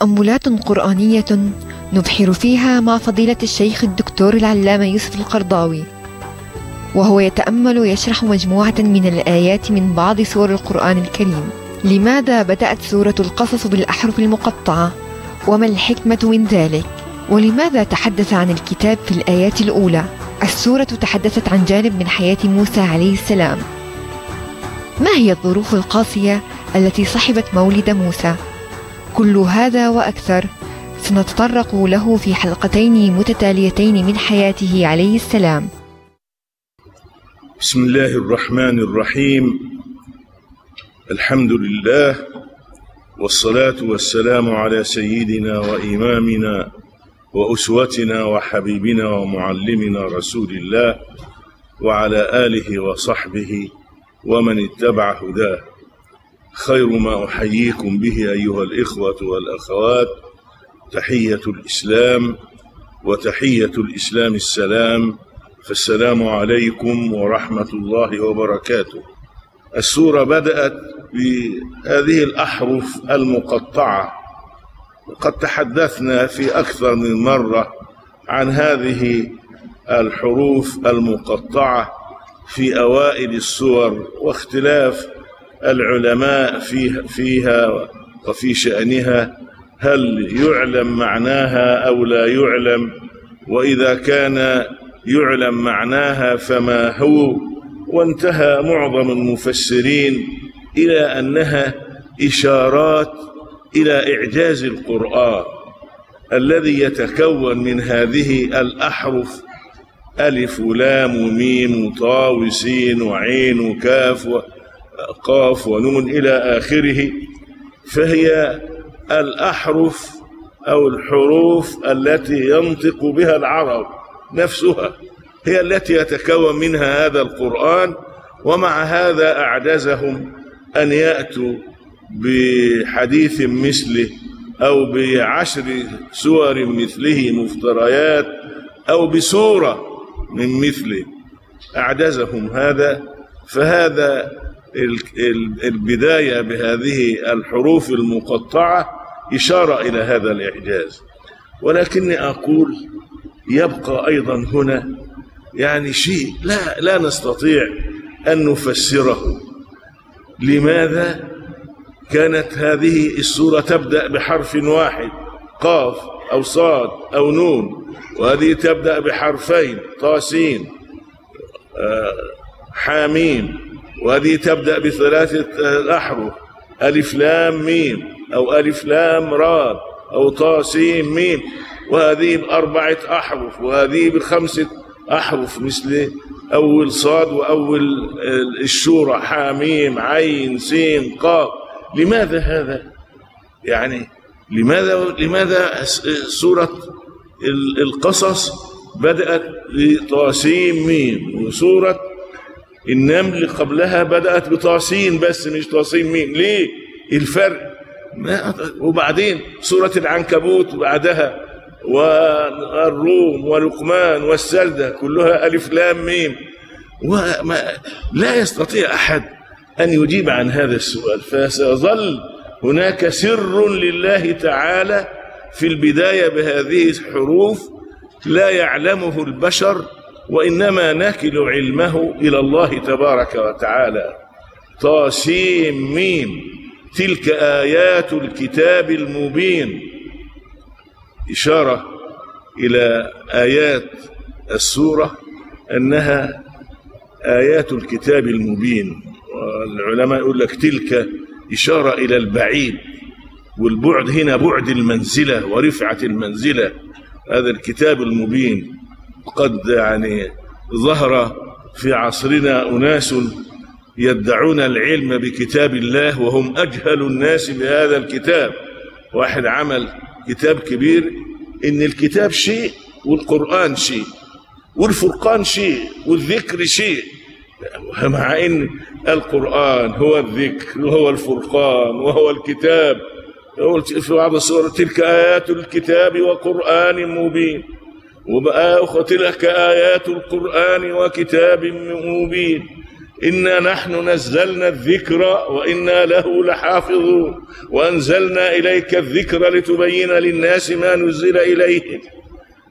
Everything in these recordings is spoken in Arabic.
تأملات قرآنية نبحر فيها مع فضيلة الشيخ الدكتور العلامة يوسف القرضاوي وهو يتأمل ويشرح مجموعة من الآيات من بعض سور القرآن الكريم. لماذا بدأت سورة القصص بالأحرف المقطعة؟ وما الحكمة من ذلك؟ ولماذا تحدث عن الكتاب في الآيات الأولى؟ السورة تحدثت عن جانب من حياة موسى عليه السلام. ما هي الظروف القاسية التي صحبت مولد موسى؟ كل هذا وأكثر. سنتطرق له في حلقتين متتاليتين من حياته عليه السلام. بسم الله الرحمن الرحيم. الحمد لله والصلاة والسلام على سيدنا وإمامنا وأسوتنا وحبيبنا ومعلمنا رسول الله وعلى آله وصحبه ومن اتبع هداه. خير ما أحييكم به أيها الإخوة والأخوات. تحية الإسلام وتحية الإسلام السلام. فالسلام عليكم ورحمة الله وبركاته. السورة بدأت بهذه الأحرف المقطعة. وقد تحدثنا في أكثر من مرة عن هذه الحروف المقطعة في أوائل السور واختلاف العلماء فيها, فيها وفي شأنها هل يعلم معناها أو لا يعلم؟ وإذا كان يعلم معناها فما هو؟ وانتهى معظم المفسرين إلى أنها إشارات إلى إعجاز القرآن الذي يتكون من هذه الأحرف ألف ولام وميم وطا وسين وعين وقاف ونون إلى آخره فهي الأحرف أو الحروف التي ينطق بها العرب نفسها هي التي يتكون منها هذا القرآن ومع هذا أعجزهم أن يأتوا بحديث مثله أو بعشر سور مثله مفتريات أو بسورة من مثله. أعجزهم هذا فهذا البداية بهذه الحروف المقطعة إشارة إلى هذا الإعجاز. ولكني أقول يبقى أيضا هنا يعني شيء لا لا نستطيع أن نفسره. لماذا كانت هذه السورة تبدأ بحرف واحد؟ قاف أو صاد أو نون. وهذه تبدأ بحرفين طاسين حاميم. وهذه تبدأ بثلاثة أحرف. ألف لام ميم أو ألف لام را أو طاسيم ميم. وهذه بأربعة أحرف وهذه بخمسة أحرف مثل أول صاد وأول الشورى حاميم عين سين قاف لماذا هذا؟ يعني لماذا لماذا سورة القصص بدأت بطاسيم ميم وسورة النمل قبلها بدأت بطاسين بس مش طاسين ميم ليه؟ الفرق. ما وبعدين سورة العنكبوت بعدها والروم ولقمان والسردة كلها ألف لام ميم. وما لا يستطيع أحد أن يجيب عن هذا السؤال. فسيظل هناك سر لله تعالى في البداية بهذه الحروف لا يعلمه البشر وإنما نكل علمه إلى الله تبارك وتعالى. طاسيم ميم. تلك آيات الكتاب المبين. إشارة إلى آيات السورة أنها آيات الكتاب المبين. والعلماء يقول لك تلك إشارة إلى البعيد. والبعد هنا بعد المنزلة ورفعة المنزلة. هذا الكتاب المبين. قد يعني ظهر في عصرنا أناس يدعون العلم بكتاب الله وهم أجهل الناس بهذا الكتاب. واحد عمل كتاب كبير إن الكتاب شيء والقرآن شيء والفرقان شيء والذكر شيء. مع إن القرآن هو الذكر وهو الفرقان وهو الكتاب. في بعض السور تلك آيات الكتاب وقرآن مبين. وبقى تلك آيات القرآن وكتاب مبين. إنا نحن نزلنا الذكر وإنا له لحافظون. وأنزلنا إليك الذكر لتبين للناس ما نزل إليهم.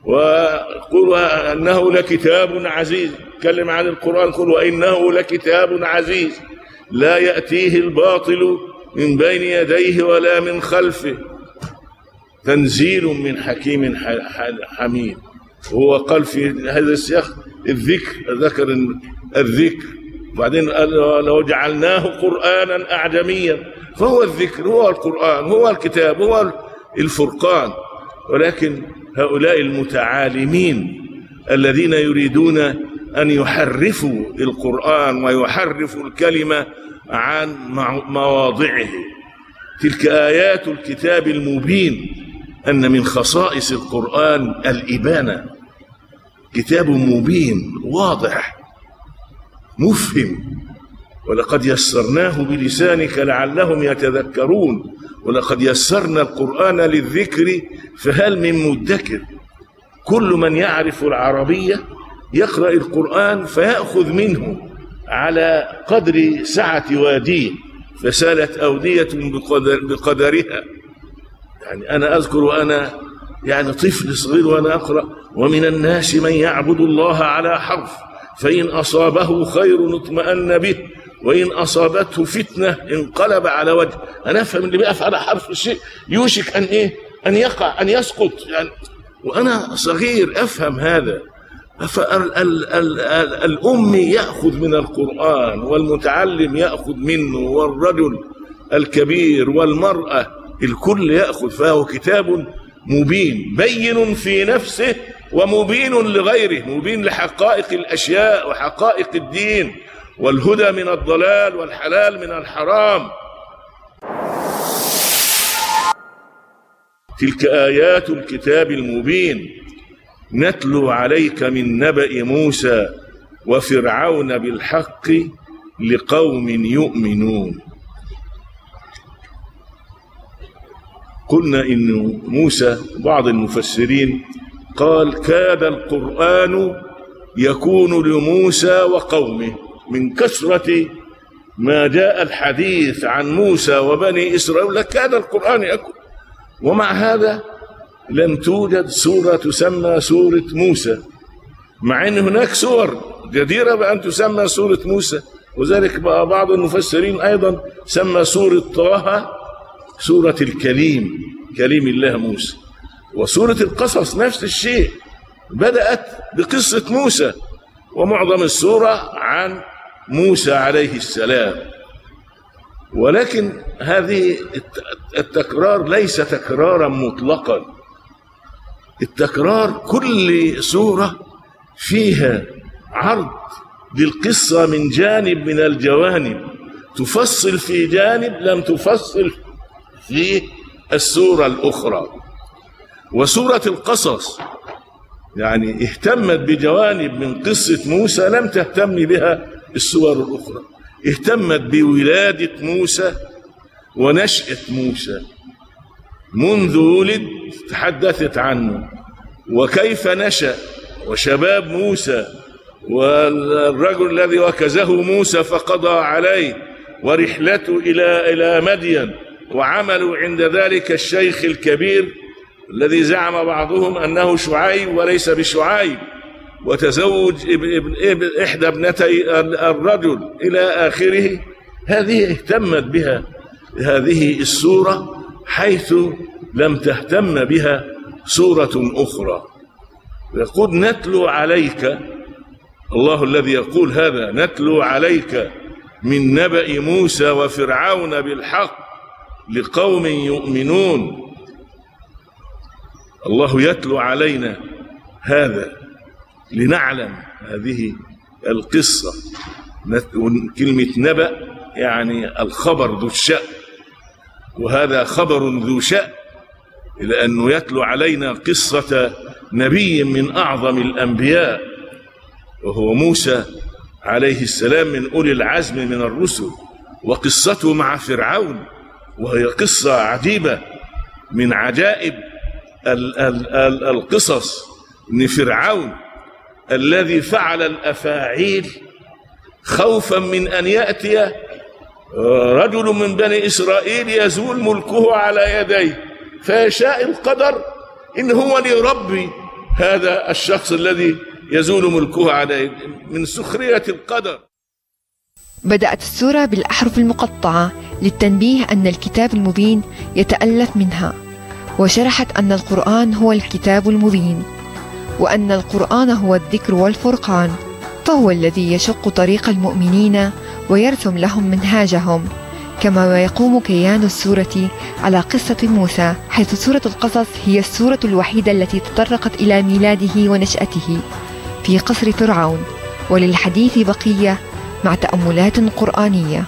وقل أنه لكتاب عزيز. تكلم عن القرآن قل وإنه لكتاب عزيز. لا يأتيه الباطل من بين يديه ولا من خلفه. تنزيل من حكيم حميد. هو قال في هذا السياق الذكر ذكر الذكر. وبعدين قال لو جعلناه قرآنا أعجميا. فهو الذكر هو القرآن هو الكتاب هو الفرقان. ولكن هؤلاء المتعالمين الذين يريدون أن يحرفوا القرآن ويحرفوا الكلمة عن مواضعه. تلك آيات الكتاب المبين. أن من خصائص القرآن الإبانة. كتاب مبين واضح مفهم. ولقد يسرناه بلسانك لعلهم يتذكرون. ولقد يسرنا القرآن للذكر فهل من مدكر؟ كل من يعرف العربية يقرأ القرآن فيأخذ منه. على قدر سعة واديه فسالت أودية بقدر بقدرها. يعني أنا أذكر وأنا يعني طفل صغير وأنا أقرأ ومن الناس من يعبد الله على حرف فإن أصابه خير اطمأن به وإن أصابته فتنة انقلب على وجه. أنا أفهم اللي بيقف على حرف الشيء يوشك أن إيه؟ أن يقع أن يسقط. يعني وأنا صغير أفهم هذا. فالأم يأخذ من القرآن والمتعلم يأخذ منه والرجل الكبير والمرأة الكل يأخذ فهو كتاب مبين بين في نفسه ومبين لغيره مبين لحقائق الأشياء وحقائق الدين والهدى من الضلال والحلال من الحرام. تلك آيات الكتاب المبين. نتلو عليك من نبأ موسى وفرعون بالحق لقوم يؤمنون. قلنا إن موسى بعض المفسرين قال كاد القرآن يكون لموسى وقومه من كثرة ما جاء الحديث عن موسى وبني إسرائيل لكاد القرآن يكون. ومع هذا لم توجد سورة تسمى سورة موسى مع أن هناك سور جديرة بأن تسمى سورة موسى. وذلك بعض المفسرين أيضا سمى سورة طه سورة الكليم كليم الله موسى. وسورة القصص نفس الشيء بدأت بقصة موسى ومعظم السورة عن موسى عليه السلام. ولكن هذه التكرار ليس تكرارا مطلقا. التكرار كل سورة فيها عرض للقصة من جانب من الجوانب. تفصل في جانب لم تفصل في السورة الأخرى. وسورة القصص يعني اهتمت بجوانب من قصة موسى لم تهتم بها السور الأخرى. اهتمت بولادة موسى ونشأة موسى منذ ولد تحدثت عنه. وكيف نشأ؟ وشباب موسى والرجل الذي وكزه موسى فقضى عليه ورحلته إلى إلى مدين. وعملوا عند ذلك الشيخ الكبير الذي زعم بعضهم أنه شعيب وليس بشعيب وتزوج ابن ابن إحدى ابنتي الرجل إلى آخره. هذه اهتمت بها هذه السورة حيث لم تهتم بها سورة أخرى. يقول نتلو عليك الله الذي يقول هذا نتلو عليك من نبأ موسى وفرعون بالحق لقوم يؤمنون. الله يتلو علينا هذا لنعلم هذه القصة. كلمة نبأ يعني الخبر ذو الشأن. وهذا خبر ذو شأن لأنه يتلو علينا قصة نبي من أعظم الأنبياء وهو موسى عليه السلام من أولي العزم من الرسل وقصته مع فرعون. وهي قصة عجيبة من عجائب ال ال ال القصص ان فرعون الذي فعل الأفاعيل خوفا من أن يأتي رجل من بني إسرائيل يزول ملكه على يديه فيشاء القدر إن هو ليربي هذا الشخص الذي يزول ملكه عليه من سخرية القدر. بدأت السورة بالأحرف المقطعة للتنبيه أن الكتاب المبين يتألف منها وشرحت أن القرآن هو الكتاب المبين وأن القرآن هو الذكر والفرقان فهو الذي يشق طريق المؤمنين ويرسم لهم منهاجهم كما يقوم كيان السورة على قصة موسى حيث سورة القصص هي السورة الوحيدة التي تطرقت إلى ميلاده ونشأته في قصر فرعون وللحديث بقية مع تأملات قرآنية.